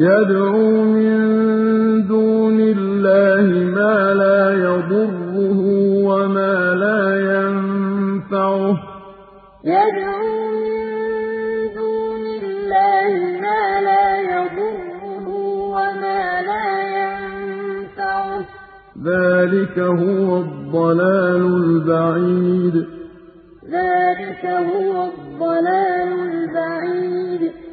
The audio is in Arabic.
يَدْعُو مِن دُونِ اللَّهِ مَا لَا يَضُرُّهُ وَمَا لَا يَنفَعُهُ ۚ. ذَٰلِكَ هُوَ الضَّلَالُ الْبَعِيدُ يَدْعُو مِن دُونِ اللَّهِ مَا لَا يَضُرُّهُ وَمَا لَا يَنفَعُهُ ۚ. ذَٰلِكَ هُوَ الضَّلَالُ الْبَعِيدُ.